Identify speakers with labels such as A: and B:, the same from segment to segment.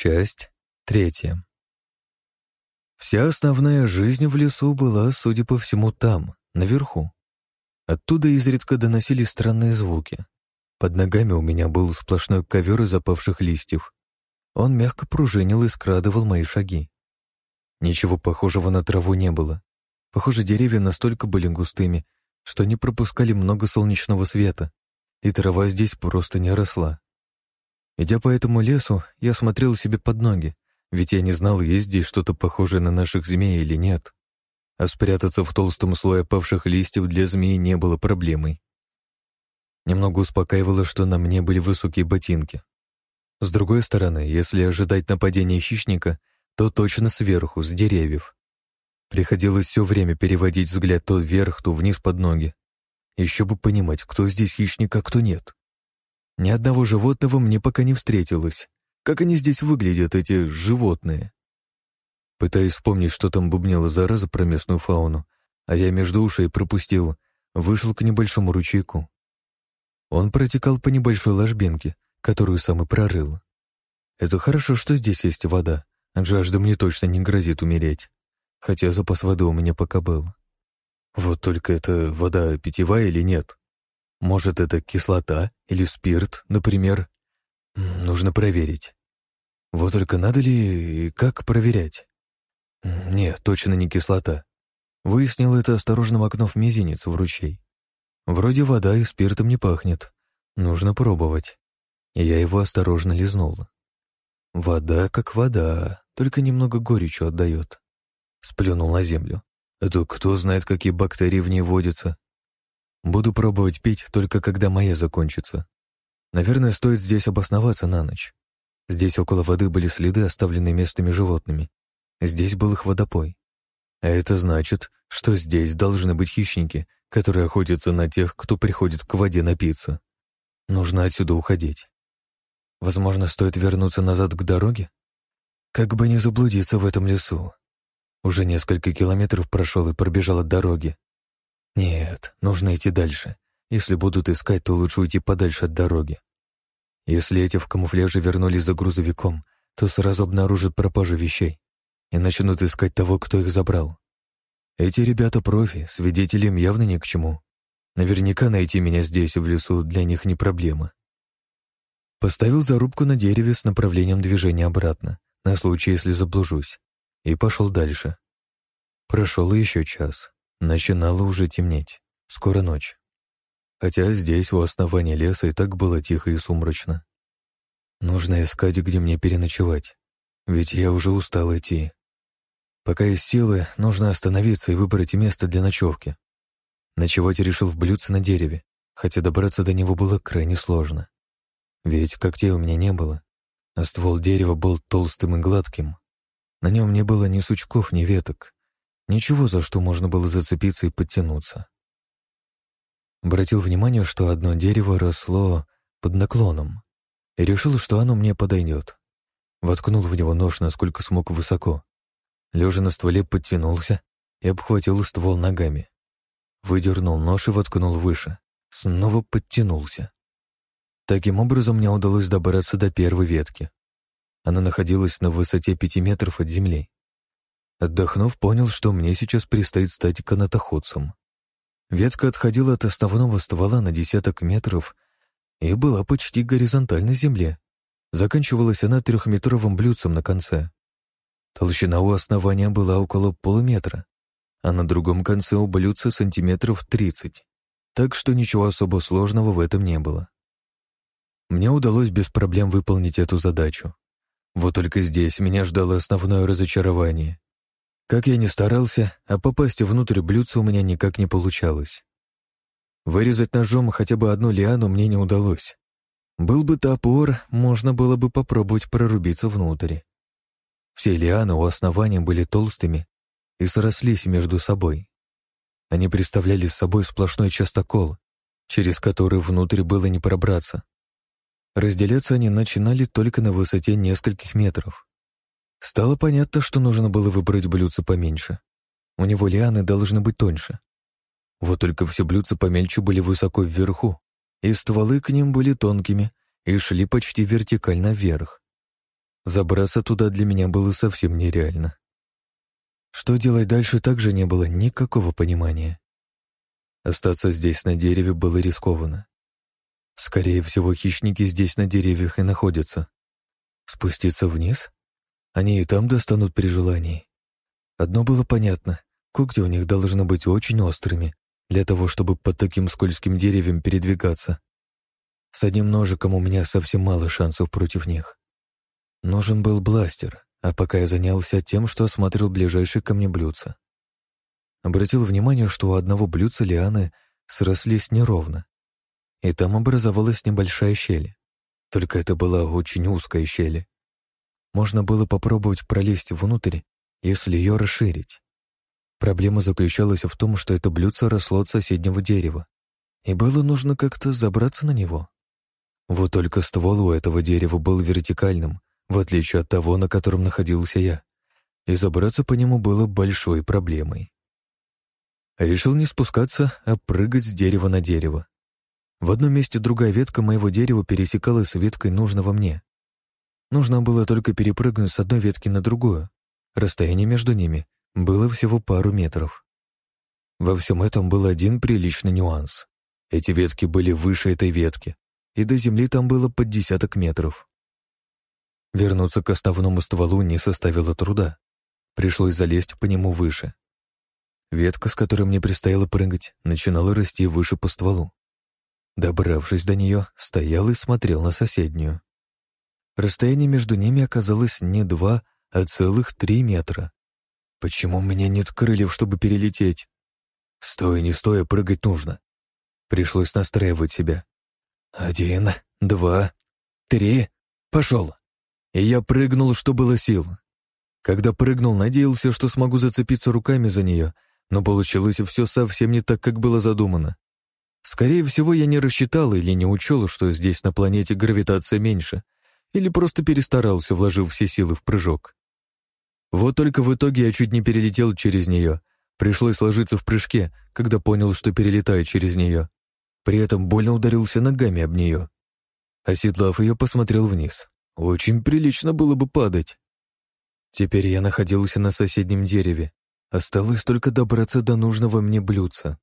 A: Часть третья. Вся основная жизнь в лесу была, судя по всему, там, наверху. Оттуда изредка доносились странные звуки. Под ногами у меня был сплошной ковер из опавших листьев. Он мягко пружинил и скрадывал мои шаги. Ничего похожего на траву не было. Похоже, деревья настолько были густыми, что не пропускали много солнечного света, и трава здесь просто не росла. Идя по этому лесу, я смотрел себе под ноги, ведь я не знал, есть здесь что-то похожее на наших змей или нет. А спрятаться в толстом слое опавших листьев для змеи не было проблемой. Немного успокаивало, что на мне были высокие ботинки. С другой стороны, если ожидать нападения хищника, то точно сверху, с деревьев. Приходилось все время переводить взгляд то вверх, то вниз под ноги. Еще бы понимать, кто здесь хищник, а кто нет. Ни одного животного мне пока не встретилось. Как они здесь выглядят, эти животные? Пытаясь вспомнить, что там бубнела зараза про местную фауну, а я между ушей пропустил, вышел к небольшому ручейку. Он протекал по небольшой ложбинке, которую сам и прорыл. Это хорошо, что здесь есть вода, от жажды мне точно не грозит умереть, хотя запас воды у меня пока был. Вот только это вода питьевая или нет? Может, это кислота или спирт, например? Нужно проверить. Вот только надо ли и как проверять? Нет, точно не кислота. Выяснил это, осторожно макнув мизинец в ручей. Вроде вода и спиртом не пахнет. Нужно пробовать. Я его осторожно лизнул. Вода как вода, только немного горечью отдает. Сплюнул на землю. А то кто знает, какие бактерии в ней водятся. Буду пробовать пить только когда моя закончится. Наверное, стоит здесь обосноваться на ночь. Здесь около воды были следы, оставленные местными животными. Здесь был их водопой. А это значит, что здесь должны быть хищники, которые охотятся на тех, кто приходит к воде напиться. Нужно отсюда уходить. Возможно, стоит вернуться назад к дороге? Как бы не заблудиться в этом лесу. Уже несколько километров прошел и пробежал от дороги, нет, нужно идти дальше. Если будут искать, то лучше уйти подальше от дороги. Если эти в камуфляже вернулись за грузовиком, то сразу обнаружат пропажу вещей и начнут искать того, кто их забрал. Эти ребята профи, свидетелям явно ни к чему. Наверняка найти меня здесь, в лесу, для них не проблема. Поставил зарубку на дереве с направлением движения обратно, на случай, если заблужусь, и пошел дальше. Прошел еще час. Начинало уже темнеть. Скоро ночь. Хотя здесь, у основания леса, и так было тихо и сумрачно. Нужно искать, где мне переночевать. Ведь я уже устал идти. Пока есть силы, нужно остановиться и выбрать место для ночевки. Ночевать решил в блюдце на дереве, хотя добраться до него было крайне сложно. Ведь когтей у меня не было, а ствол дерева был толстым и гладким. На нем не было ни сучков, ни веток. Ничего, за что можно было зацепиться и подтянуться. Обратил внимание, что одно дерево росло под наклоном, и решил, что оно мне подойдет. Воткнул в него нож, насколько смог высоко. Лежа на стволе, подтянулся и обхватил ствол ногами. Выдернул нож и воткнул выше. Снова подтянулся. Таким образом, мне удалось добраться до первой ветки. Она находилась на высоте пяти метров от земли. Отдохнув, понял, что мне сейчас предстоит стать канатоходцем. Ветка отходила от основного ствола на десяток метров и была почти горизонтальной земле. Заканчивалась она трехметровым блюдцем на конце. Толщина у основания была около полуметра, а на другом конце у блюдца сантиметров тридцать, так что ничего особо сложного в этом не было. Мне удалось без проблем выполнить эту задачу. Вот только здесь меня ждало основное разочарование. Как я ни старался, а попасть внутрь блюдца у меня никак не получалось. Вырезать ножом хотя бы одну лиану мне не удалось. Был бы топор, можно было бы попробовать прорубиться внутрь. Все лианы у основания были толстыми и срослись между собой. Они представляли собой сплошной частокол, через который внутрь было не пробраться. Разделяться они начинали только на высоте нескольких метров. Стало понятно, что нужно было выбрать блюдце поменьше. У него лианы должны быть тоньше. Вот только все блюдца помельче были высоко вверху, и стволы к ним были тонкими и шли почти вертикально вверх. Забраться туда для меня было совсем нереально. Что делать дальше, также не было никакого понимания. Остаться здесь на дереве было рискованно. Скорее всего, хищники здесь на деревьях и находятся. Спуститься вниз? Они и там достанут при желании. Одно было понятно. Когти у них должны быть очень острыми, для того, чтобы под таким скользким деревьям передвигаться. С одним ножиком у меня совсем мало шансов против них. Нужен был бластер, а пока я занялся тем, что осмотрел ближайшие ко мне блюдца. Обратил внимание, что у одного блюдца лианы срослись неровно, и там образовалась небольшая щель. Только это была очень узкая щель. Можно было попробовать пролезть внутрь, если ее расширить. Проблема заключалась в том, что это блюдце росло от соседнего дерева, и было нужно как-то забраться на него. Вот только ствол у этого дерева был вертикальным, в отличие от того, на котором находился я, и забраться по нему было большой проблемой. Решил не спускаться, а прыгать с дерева на дерево. В одном месте другая ветка моего дерева пересекалась с веткой нужного мне. Нужно было только перепрыгнуть с одной ветки на другую. Расстояние между ними было всего пару метров. Во всем этом был один приличный нюанс. Эти ветки были выше этой ветки, и до земли там было под десяток метров. Вернуться к основному стволу не составило труда. Пришлось залезть по нему выше. Ветка, с которой мне предстояло прыгать, начинала расти выше по стволу. Добравшись до нее, стоял и смотрел на соседнюю. Расстояние между ними оказалось не два, а целых три метра. Почему у меня нет крыльев, чтобы перелететь? Стоя, не стоя, прыгать нужно. Пришлось настраивать себя. Один, два, три, пошел. И я прыгнул, что было сил. Когда прыгнул, надеялся, что смогу зацепиться руками за нее, но получилось все совсем не так, как было задумано. Скорее всего, я не рассчитал или не учел, что здесь на планете гравитация меньше, или просто перестарался, вложив все силы в прыжок. Вот только в итоге я чуть не перелетел через нее. Пришлось ложиться в прыжке, когда понял, что перелетаю через нее. При этом больно ударился ногами об нее. Оседлав ее, посмотрел вниз. Очень прилично было бы падать. Теперь я находился на соседнем дереве. Осталось только добраться до нужного мне блюдца.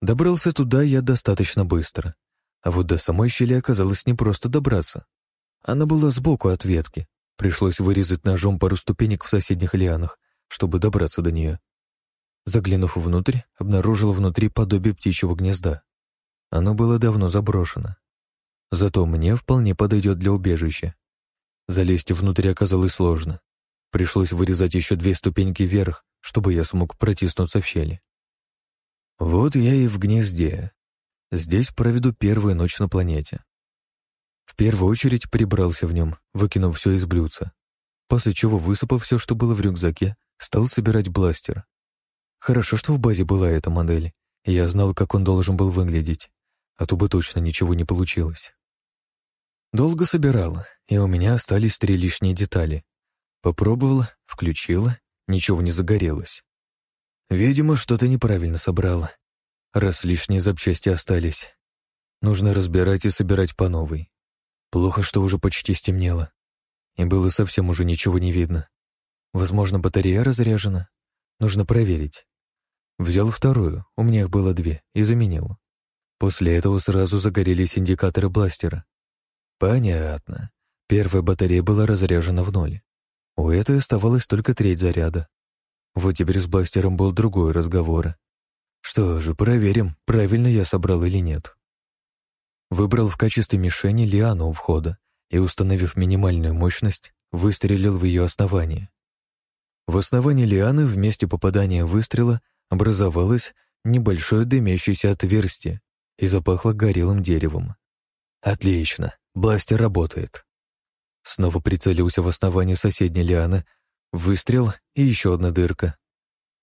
A: Добрался туда я достаточно быстро. А вот до самой щели оказалось непросто добраться. Она была сбоку от ветки, Пришлось вырезать ножом пару ступенек в соседних лианах, чтобы добраться до нее. Заглянув внутрь, обнаружил внутри подобие птичьего гнезда. Оно было давно заброшено. Зато мне вполне подойдет для убежища. Залезть внутрь оказалось сложно. Пришлось вырезать еще две ступеньки вверх, чтобы я смог протиснуться в щели. Вот я и в гнезде. Здесь проведу первую ночь на планете. Первую очередь прибрался в нем, выкинув все из блюдца. После чего, высыпав все, что было в рюкзаке, стал собирать бластер. Хорошо, что в базе была эта модель, и я знал, как он должен был выглядеть, а то бы точно ничего не получилось. Долго собирал, и у меня остались три лишние детали. Попробовала, включила, ничего не загорелось. Видимо, что-то неправильно собрала, раз лишние запчасти остались. Нужно разбирать и собирать по новой. Плохо, что уже почти стемнело, и было совсем уже ничего не видно. Возможно, батарея разряжена. Нужно проверить. Взял вторую, у меня их было две, и заменил. После этого сразу загорелись индикаторы бластера. Понятно. Первая батарея была разряжена в ноль. У этой оставалось только треть заряда. Вот теперь с бластером был другой разговор. Что же, проверим, правильно я собрал или нет. Выбрал в качестве мишени лиану у входа и, установив минимальную мощность, выстрелил в ее основание. В основании лианы в месте попадания выстрела образовалось небольшое дымящееся отверстие и запахло горелым деревом. Отлично, бластер работает. Снова прицелился в основание соседней лианы, выстрел и еще одна дырка.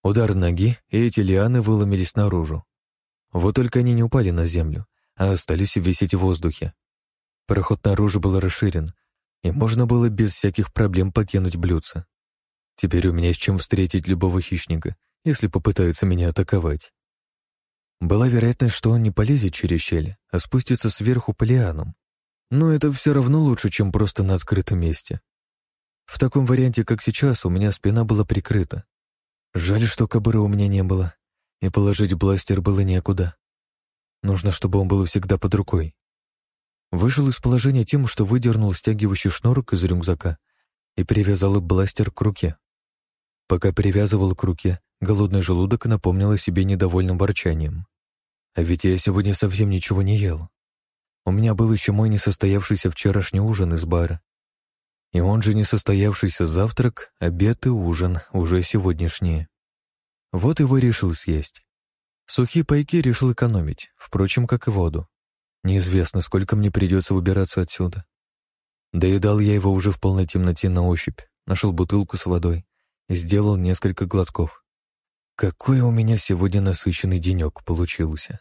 A: Удар ноги, и эти лианы выломились наружу. Вот только они не упали на землю, а остались висеть в воздухе. Проход наружу был расширен, и можно было без всяких проблем покинуть блюдце. Теперь у меня с чем встретить любого хищника, если попытаются меня атаковать. Была вероятность, что он не полезет через щель, а спустится сверху по. Но это все равно лучше, чем просто на открытом месте. В таком варианте, как сейчас, у меня спина была прикрыта. Жаль, что кобуры у меня не было, и положить бластер было некуда. Нужно, чтобы он был всегда под рукой. Вышел из положения тем, что выдернул стягивающий шнурок из рюкзака и привязал бластер к руке. Пока привязывал к руке, голодный желудок напомнил о себе недовольным ворчанием. А ведь я сегодня совсем ничего не ел. У меня был еще мой несостоявшийся вчерашний ужин из бара. И он же несостоявшийся завтрак, обед и ужин, уже сегодняшние. Вот его решил съесть. Сухие пайки решил экономить, впрочем, как и воду. Неизвестно, сколько мне придется выбираться отсюда. Доедал я его уже в полной темноте на ощупь, нашел бутылку с водой и сделал несколько глотков. Какой у меня сегодня насыщенный денек получился.